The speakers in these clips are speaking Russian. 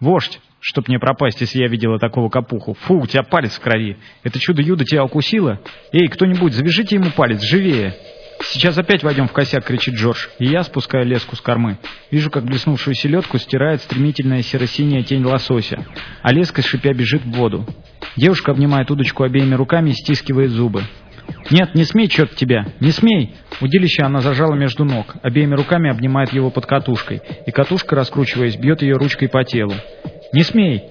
Вождь, чтоб мне пропасть, если я видела такого капуху. Фу, у тебя палец в крови. Это чудо-юдо тебя укусило? Эй, кто-нибудь, завяжите ему палец, живее!» «Сейчас опять войдем в косяк!» — кричит Джордж. И я спускаю леску с кормы. Вижу, как блеснувшую селедку стирает стремительная серо-синяя тень лосося, а леска, шипя, бежит в воду. Девушка обнимает удочку обеими руками и стискивает зубы. «Нет, не смей, черт тебя! Не смей!» Удилище она зажала между ног, обеими руками обнимает его под катушкой, и катушка, раскручиваясь, бьет ее ручкой по телу. «Не смей!»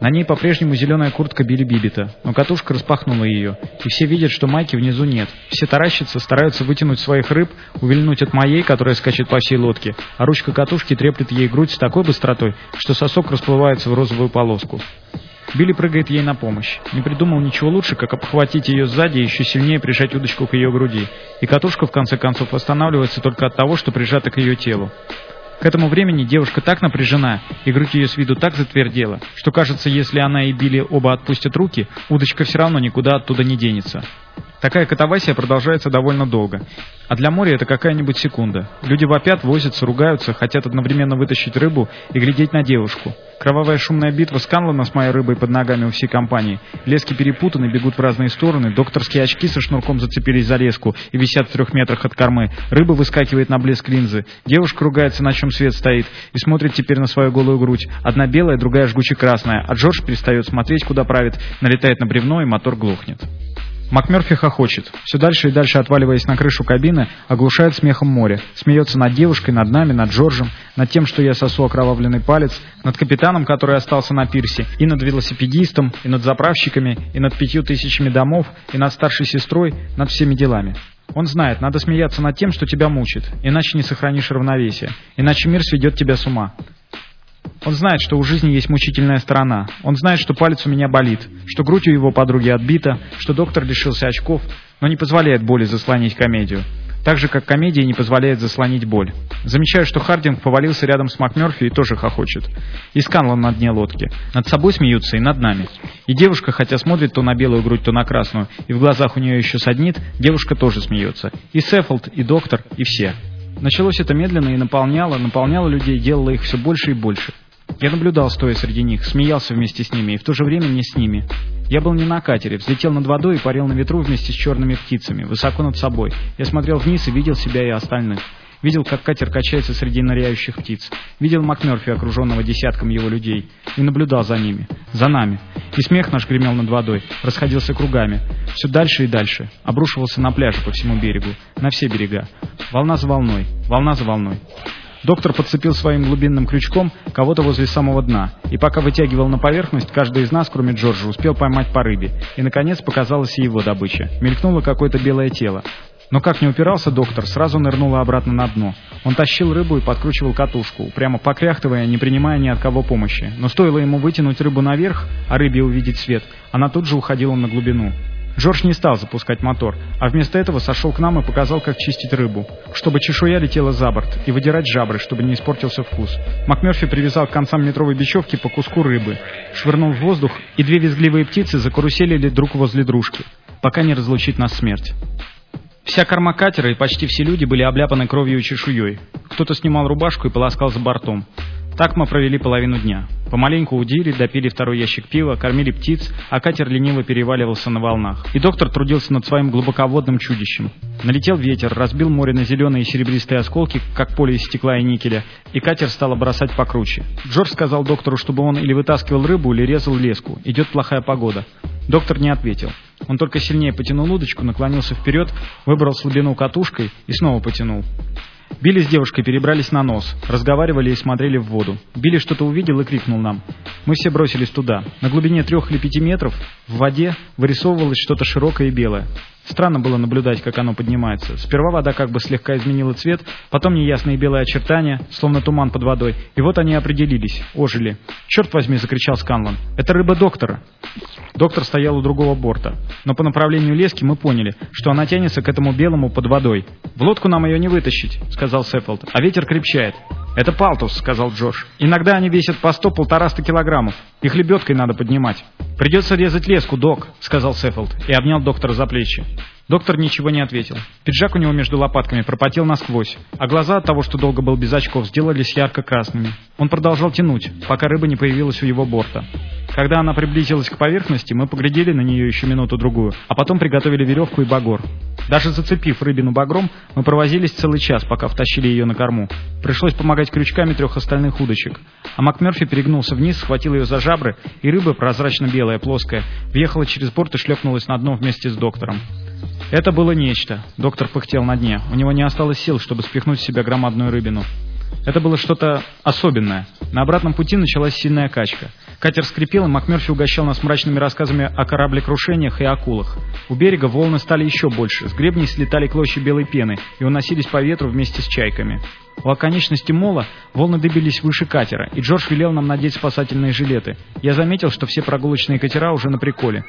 На ней по-прежнему зеленая куртка Билли Бибита, но катушка распахнула ее, и все видят, что майки внизу нет. Все таращатся, стараются вытянуть своих рыб, увильнуть от моей, которая скачет по всей лодке, а ручка катушки треплет ей грудь с такой быстротой, что сосок расплывается в розовую полоску. Билли прыгает ей на помощь. Не придумал ничего лучше, как обхватить ее сзади и еще сильнее прижать удочку к ее груди. И катушка, в конце концов, останавливается только от того, что прижата к ее телу. К этому времени девушка так напряжена, и грудь ее с виду так затвердела, что кажется, если она и Билли оба отпустят руки, удочка все равно никуда оттуда не денется. Такая катавасия продолжается довольно долго. А для моря это какая-нибудь секунда. Люди вопят, возятся, ругаются, хотят одновременно вытащить рыбу и глядеть на девушку. Кровавая шумная битва Сканлана с моей рыбой под ногами у всей компании. Лески перепутаны, бегут в разные стороны, докторские очки со шнурком зацепились за леску и висят в трех метрах от кормы. Рыба выскакивает на блеск линзы. Девушка ругается, на чем свет стоит, и смотрит теперь на свою голую грудь. Одна белая, другая жгуче красная, а Джордж перестает смотреть, куда правит, налетает на бревно, и мотор глохнет. МакМерфи хохочет. Все дальше и дальше отваливаясь на крышу кабины, оглушает смехом море. Смеется над девушкой, над нами, над Джорджем, над тем, что я сосу окровавленный палец, над капитаном, который остался на пирсе, и над велосипедистом, и над заправщиками, и над пятью тысячами домов, и над старшей сестрой, над всеми делами. Он знает, надо смеяться над тем, что тебя мучит, иначе не сохранишь равновесие, иначе мир сведет тебя с ума. Он знает, что у жизни есть мучительная сторона. Он знает, что палец у меня болит, что грудь у его подруги отбита, что доктор лишился очков, но не позволяет боли заслонить комедию. Так же, как комедия не позволяет заслонить боль. Замечаю, что Хардинг повалился рядом с МакМерфи и тоже хохочет. И Сканлан на дне лодки. Над собой смеются и над нами. И девушка, хотя смотрит то на белую грудь, то на красную, и в глазах у нее еще саднит, девушка тоже смеется. И Сефелт, и доктор, и все. Началось это медленно и наполняло, наполняло людей, делало их все больше и больше. Я наблюдал, стоя среди них, смеялся вместе с ними и в то же время не с ними. Я был не на катере, взлетел над водой и парил на ветру вместе с черными птицами, высоко над собой. Я смотрел вниз и видел себя и остальных. Видел, как катер качается среди ныряющих птиц. Видел МакМерфи, окруженного десятком его людей. И наблюдал за ними. За нами. И смех наш гремел над водой. Расходился кругами. Все дальше и дальше. Обрушивался на пляже по всему берегу. На все берега. Волна за волной. Волна за волной. Доктор подцепил своим глубинным крючком кого-то возле самого дна, и пока вытягивал на поверхность, каждый из нас, кроме Джорджа, успел поймать по рыбе, и, наконец, показалась и его добыча. Мелькнуло какое-то белое тело. Но как не упирался доктор, сразу нырнуло обратно на дно. Он тащил рыбу и подкручивал катушку, прямо покряхтывая, не принимая ни от кого помощи. Но стоило ему вытянуть рыбу наверх, а рыбе увидеть свет, она тут же уходила на глубину. Джордж не стал запускать мотор, а вместо этого сошел к нам и показал, как чистить рыбу, чтобы чешуя летела за борт, и выдирать жабры, чтобы не испортился вкус. МакМерфи привязал к концам метровой бечевки по куску рыбы, швырнул в воздух, и две визгливые птицы закаруселили друг возле дружки, пока не разлучит нас смерть. Вся корма катера и почти все люди были обляпаны кровью и чешуей. Кто-то снимал рубашку и полоскал за бортом. Так мы провели половину дня. Помаленьку удили, допили второй ящик пива, кормили птиц, а катер лениво переваливался на волнах. И доктор трудился над своим глубоководным чудищем. Налетел ветер, разбил море на зеленые и серебристые осколки, как поле из стекла и никеля, и катер стало бросать покруче. Джордж сказал доктору, чтобы он или вытаскивал рыбу, или резал леску. Идет плохая погода. Доктор не ответил. Он только сильнее потянул удочку, наклонился вперед, выбрал слабину катушкой и снова потянул. Билли с девушкой перебрались на нос, разговаривали и смотрели в воду. Билли что-то увидел и крикнул нам. Мы все бросились туда. На глубине трех или пяти метров в воде вырисовывалось что-то широкое и белое. Странно было наблюдать, как оно поднимается. Сперва вода как бы слегка изменила цвет, потом неясные белые очертания, словно туман под водой. И вот они определились, ожили. «Черт возьми!» — закричал Сканлан. «Это рыба доктора!» Доктор стоял у другого борта. Но по направлению лески мы поняли, что она тянется к этому белому под водой. «В лодку нам ее не вытащить», — сказал Сеффилд. «А ветер крепчает». «Это палтус», — сказал Джош. «Иногда они весят по сто-полтораста килограммов. Их лебедкой надо поднимать». «Придется резать леску, док», — сказал Сеффилд и обнял доктора за плечи. Доктор ничего не ответил. Пиджак у него между лопатками пропотел насквозь, а глаза от того, что долго был без очков, сделались ярко-красными. Он продолжал тянуть, пока рыба не появилась у его борта. Когда она приблизилась к поверхности, мы поглядели на нее еще минуту-другую, а потом приготовили веревку и багор. Даже зацепив рыбину багром, мы провозились целый час, пока втащили ее на корму. Пришлось помогать крючками трех остальных удочек. А МакМерфи перегнулся вниз, схватил ее за жабры, и рыба, прозрачно-белая, плоская, въехала через борт и шлепнулась на дно вместе с доктором. Это было нечто. Доктор пыхтел на дне. У него не осталось сил, чтобы спихнуть в себя громадную рыбину. Это было что-то особенное. На обратном пути началась сильная качка. Катер скрипел, и МакМерфи угощал нас мрачными рассказами о кораблекрушениях и акулах. У берега волны стали еще больше, с гребней слетали клочья белой пены и уносились по ветру вместе с чайками. У оконечности мола волны дыбились выше катера, и Джордж велел нам надеть спасательные жилеты. Я заметил, что все прогулочные катера уже на приколе.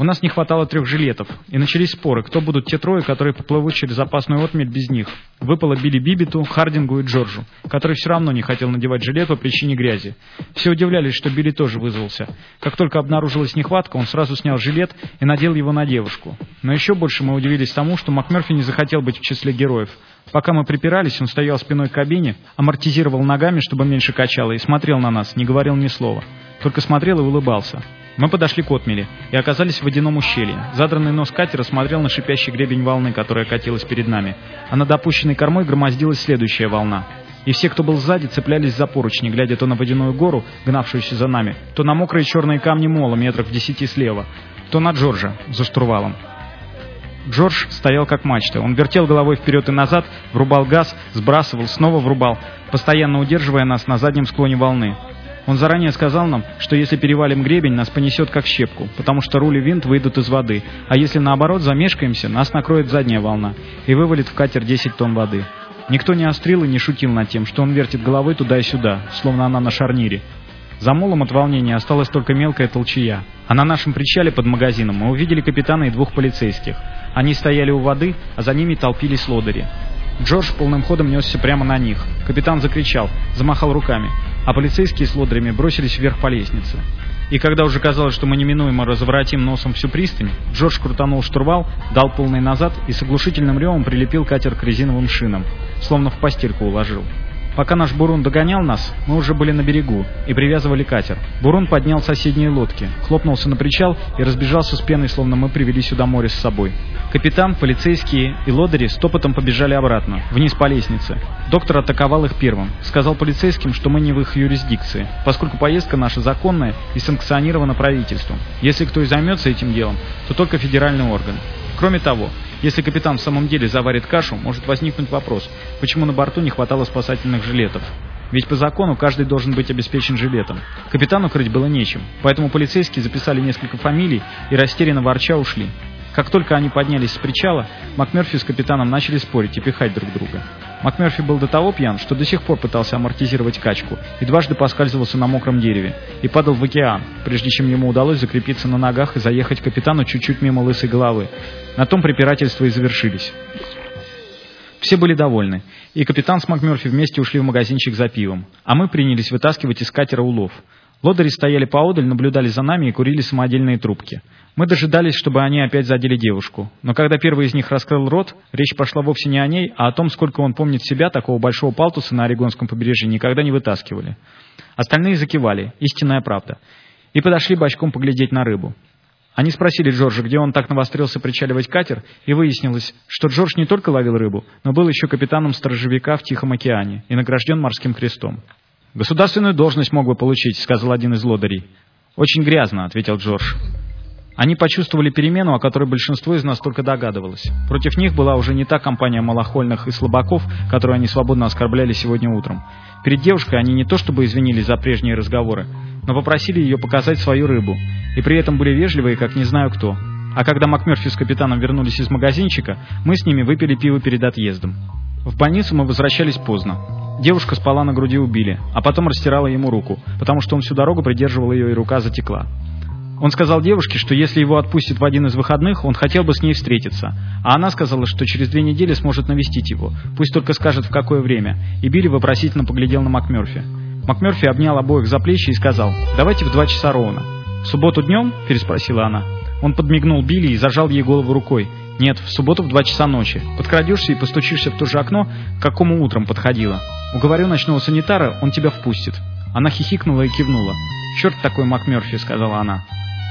У нас не хватало трех жилетов, и начались споры, кто будут те трое, которые поплывут через опасную отмель без них. Выпало Билли Бибиту, Хардингу и Джорджу, который все равно не хотел надевать жилет по причине грязи. Все удивлялись, что Билли тоже вызвался. Как только обнаружилась нехватка, он сразу снял жилет и надел его на девушку. Но еще больше мы удивились тому, что МакМерфи не захотел быть в числе героев. Пока мы припирались, он стоял спиной к кабине, амортизировал ногами, чтобы меньше качало, и смотрел на нас, не говорил ни слова. Только смотрел и улыбался. Мы подошли к отмели и оказались в водяном ущелье. Задранный нос катера смотрел на шипящий гребень волны, которая катилась перед нами, а над опущенной кормой громоздилась следующая волна. И все, кто был сзади, цеплялись за поручни, глядя то на водяную гору, гнавшуюся за нами, то на мокрые черные камни мола метров в десяти слева, то на Джорджа за штурвалом. Джордж стоял как мачта. Он вертел головой вперед и назад, врубал газ, сбрасывал, снова врубал, постоянно удерживая нас на заднем склоне волны. Он заранее сказал нам, что если перевалим гребень, нас понесет как щепку, потому что руль и винт выйдут из воды, а если наоборот замешкаемся, нас накроет задняя волна и вывалит в катер 10 тонн воды. Никто не острил и не шутил над тем, что он вертит головой туда и сюда, словно она на шарнире. За молом от волнения осталась только мелкая толчья. А на нашем причале под магазином мы увидели капитана и двух полицейских. Они стояли у воды, а за ними толпились лодыри. Джордж полным ходом несся прямо на них. Капитан закричал, замахал руками, а полицейские с лодырями бросились вверх по лестнице. И когда уже казалось, что мы неминуемо разворотим носом всю пристань, Джордж крутанул штурвал, дал полный назад и с оглушительным ревом прилепил катер к резиновым шинам, словно в постельку уложил. Пока наш Бурун догонял нас, мы уже были на берегу и привязывали катер. Бурун поднял соседние лодки, хлопнулся на причал и разбежался с пеной, словно мы привели сюда море с собой. Капитан, полицейские и лодыри стопотом побежали обратно, вниз по лестнице. Доктор атаковал их первым. Сказал полицейским, что мы не в их юрисдикции, поскольку поездка наша законная и санкционирована правительством. Если кто и займется этим делом, то только федеральный орган. Кроме того, если капитан в самом деле заварит кашу, может возникнуть вопрос, почему на борту не хватало спасательных жилетов. Ведь по закону каждый должен быть обеспечен жилетом. Капитану крыть было нечем, поэтому полицейские записали несколько фамилий и растерянно ворча ушли. Как только они поднялись с причала, МакМерфи с капитаном начали спорить и пихать друг друга. МакМерфи был до того пьян, что до сих пор пытался амортизировать качку и дважды поскальзывался на мокром дереве и падал в океан, прежде чем ему удалось закрепиться на ногах и заехать капитану чуть-чуть мимо лысой головы. На том препирательства и завершились. Все были довольны, и капитан с МакМерфи вместе ушли в магазинчик за пивом, а мы принялись вытаскивать из катера улов. Лодыри стояли поодаль, наблюдали за нами и курили самодельные трубки. Мы дожидались, чтобы они опять задели девушку. Но когда первый из них раскрыл рот, речь пошла вовсе не о ней, а о том, сколько он помнит себя, такого большого палтуса на Орегонском побережье никогда не вытаскивали. Остальные закивали, истинная правда, и подошли бочком поглядеть на рыбу. Они спросили Джорджа, где он так навострился причаливать катер, и выяснилось, что Джордж не только ловил рыбу, но был еще капитаном сторожевика в Тихом океане и награжден морским крестом. «Государственную должность мог бы получить», — сказал один из лодырей. «Очень грязно», — ответил Джордж. Они почувствовали перемену, о которой большинство из нас только догадывалось. Против них была уже не та компания малохольных и слабаков, которую они свободно оскорбляли сегодня утром. Перед девушкой они не то чтобы извинились за прежние разговоры, но попросили ее показать свою рыбу, и при этом были вежливые, как не знаю кто. А когда МакМерфи с капитаном вернулись из магазинчика, мы с ними выпили пиво перед отъездом. В больницу мы возвращались поздно. Девушка спала на груди у Билли, а потом растирала ему руку, потому что он всю дорогу придерживал ее, и рука затекла. Он сказал девушке, что если его отпустят в один из выходных, он хотел бы с ней встретиться. А она сказала, что через две недели сможет навестить его, пусть только скажет в какое время. И Билли вопросительно поглядел на МакМерфи. МакМерфи обнял обоих за плечи и сказал, «Давайте в два часа ровно». «В субботу днем?» – переспросила она. Он подмигнул Билли и зажал ей голову рукой. Нет, в субботу в два часа ночи. Подкрадешься и постучишься в то же окно, к какому утром подходила. Уговорю ночного санитара, он тебя впустит. Она хихикнула и кивнула. «Черт такой МакМерфи», — сказала она.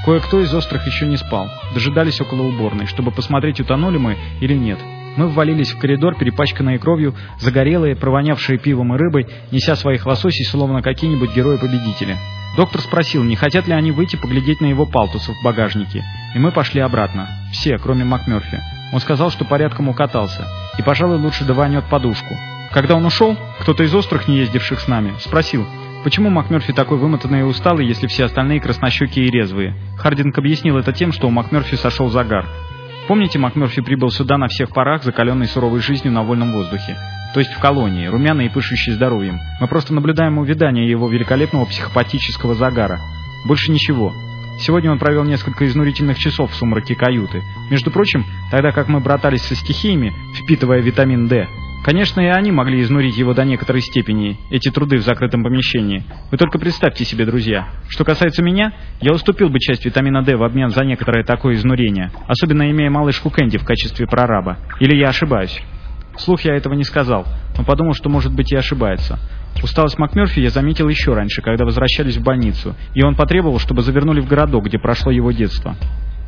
Кое-кто из острых еще не спал. Дожидались около уборной, чтобы посмотреть, утонули мы или нет. Мы ввалились в коридор, перепачканные кровью, загорелые, провонявшие пивом и рыбой, неся своих лососей, словно какие-нибудь герои-победители. Доктор спросил, не хотят ли они выйти поглядеть на его палтусов в багажнике. И мы пошли обратно. Все, кроме МакМерфи. Он сказал, что порядком укатался. И, пожалуй, лучше даванет подушку. Когда он ушел, кто-то из острых, не ездивших с нами, спросил, почему МакМерфи такой вымотанный и усталый, если все остальные краснощекие и резвые. Хардинг объяснил это тем, что у МакМерфи сошел загар. Помните, МакМерфи прибыл сюда на всех парах, закаленной суровой жизнью на вольном воздухе? То есть в колонии, румяный и пышущий здоровьем. Мы просто наблюдаем увядание его великолепного психопатического загара. Больше ничего. Сегодня он провел несколько изнурительных часов в сумраке каюты. Между прочим, тогда как мы братались со стихиями, впитывая витамин D, Конечно, и они могли изнурить его до некоторой степени, эти труды в закрытом помещении. Вы только представьте себе, друзья. Что касается меня, я уступил бы часть витамина D в обмен за некоторое такое изнурение, особенно имея малышку Кэнди в качестве прораба. Или я ошибаюсь? Вслух я этого не сказал, но подумал, что, может быть, и ошибается. Усталость МакМерфи я заметил еще раньше, когда возвращались в больницу, и он потребовал, чтобы завернули в городок, где прошло его детство.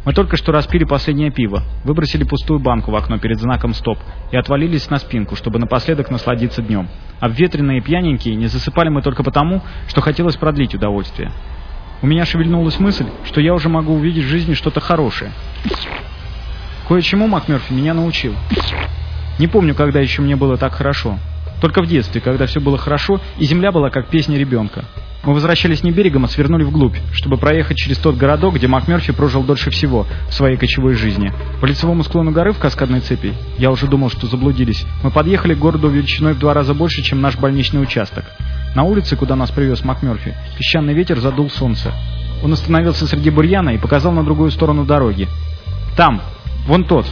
Мы только что распили последнее пиво, выбросили пустую банку в окно перед знаком «Стоп» и отвалились на спинку, чтобы напоследок насладиться днем. Обветренные и пьяненькие не засыпали мы только потому, что хотелось продлить удовольствие. У меня шевельнулась мысль, что я уже могу увидеть в жизни что-то хорошее. Кое-чему МакМерфи меня научил. Не помню, когда еще мне было так хорошо. Только в детстве, когда все было хорошо, и земля была как песня ребенка. Мы возвращались не берегом, а свернули вглубь, чтобы проехать через тот городок, где МакМерфи прожил дольше всего в своей кочевой жизни. По лицевому склону горы в каскадной цепи, я уже думал, что заблудились, мы подъехали к городу величиной в два раза больше, чем наш больничный участок. На улице, куда нас привез МакМерфи, песчаный ветер задул солнце. Он остановился среди бурьяна и показал на другую сторону дороги. «Там! Вон тот!»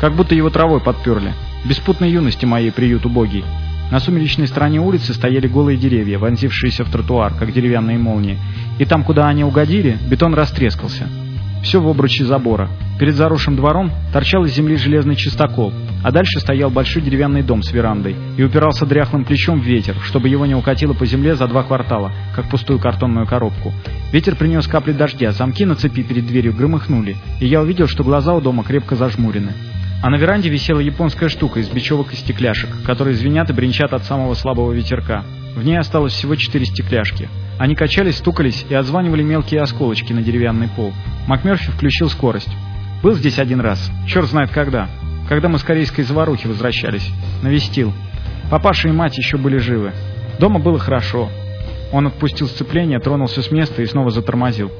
Как будто его травой подперли. Беспутной юности моей приют убогий. На сумеречной стороне улицы стояли голые деревья, вонзившиеся в тротуар, как деревянные молнии. И там, куда они угодили, бетон растрескался. Все в обруче забора. Перед заросшим двором торчал из земли железный чистокол, а дальше стоял большой деревянный дом с верандой и упирался дряхлым плечом в ветер, чтобы его не укатило по земле за два квартала, как пустую картонную коробку. Ветер принес капли дождя, замки на цепи перед дверью громыхнули, и я увидел, что глаза у дома крепко зажмурены. А на веранде висела японская штука из бечевок и стекляшек, которые звенят и бренчат от самого слабого ветерка. В ней осталось всего четыре стекляшки. Они качались, стукались и отзванивали мелкие осколочки на деревянный пол. МакМерфи включил скорость. Был здесь один раз, черт знает когда. Когда мы с корейской заварухи возвращались. Навестил. Папаша и мать еще были живы. Дома было хорошо. Он отпустил сцепление, тронулся с места и снова затормозил.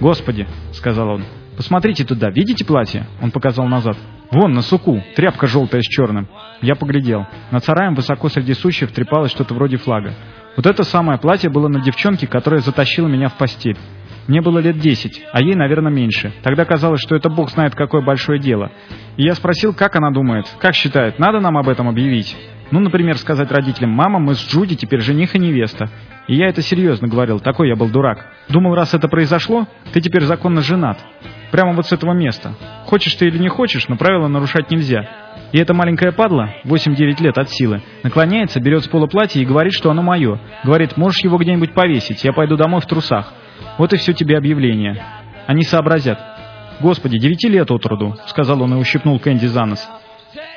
«Господи!» — сказал он. «Посмотрите туда, видите платье?» Он показал назад. «Вон, на суку, тряпка желтая с черным». Я поглядел. Над сараем высоко среди сучьев трепалось что-то вроде флага. Вот это самое платье было на девчонке, которая затащила меня в постель. Мне было лет десять, а ей, наверное, меньше. Тогда казалось, что это бог знает какое большое дело. И я спросил, как она думает, как считает, надо нам об этом объявить? Ну, например, сказать родителям, мама, мы с Джуди теперь жених и невеста. И я это серьезно говорил, такой я был дурак. Думал, раз это произошло, ты теперь законно женат. Прямо вот с этого места. Хочешь ты или не хочешь, но правила нарушать нельзя. И эта маленькая падла, 8-9 лет от силы, наклоняется, берет с пола платье и говорит, что оно мое. Говорит, можешь его где-нибудь повесить, я пойду домой в трусах. Вот и все тебе объявление. Они сообразят. «Господи, девяти лет от роду», — сказал он и ущипнул Кэнди за нос.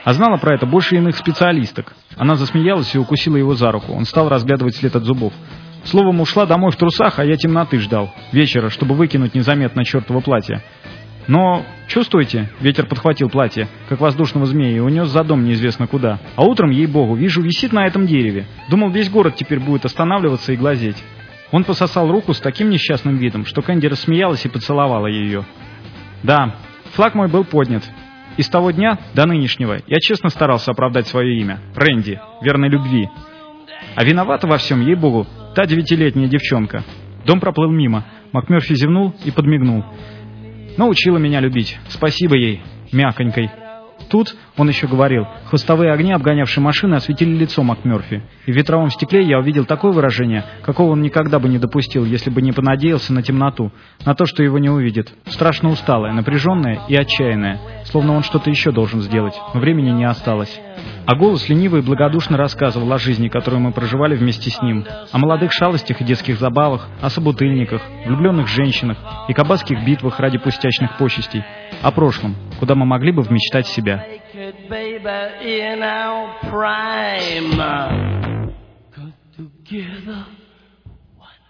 А знала про это больше иных специалисток. Она засмеялась и укусила его за руку. Он стал разглядывать след от зубов. Словом, ушла домой в трусах, а я темноты ждал. Вечера, чтобы выкинуть незаметно чертово платье. Но, чувствуете, ветер подхватил платье, как воздушного змея, и унес за дом неизвестно куда. А утром, ей-богу, вижу, висит на этом дереве. Думал, весь город теперь будет останавливаться и глазеть. Он пососал руку с таким несчастным видом, что Кэнди рассмеялась и поцеловала ее. Да, флаг мой был поднят. И с того дня до нынешнего я честно старался оправдать свое имя. Рэнди, верной любви. А виновата во всем, ей-богу, та девятилетняя девчонка. Дом проплыл мимо. МакМерфи зевнул и подмигнул. Научила меня любить. Спасибо ей, мяконькой. Тут, он еще говорил, хвостовые огни, обгонявшие машины, осветили лицо МакМерфи. И в ветровом стекле я увидел такое выражение, какого он никогда бы не допустил, если бы не понадеялся на темноту, на то, что его не увидит. Страшно усталое, напряженное и отчаянное, словно он что-то еще должен сделать, но времени не осталось. А голос лениво и благодушно рассказывал о жизни, которую мы проживали вместе с ним, о молодых шалостях и детских забавах, о собутыльниках, влюбленных женщинах и кабацких битвах ради пустячных почестей, о прошлом, куда мы могли бы вмечтать себя.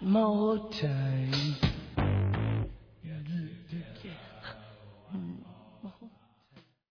more time.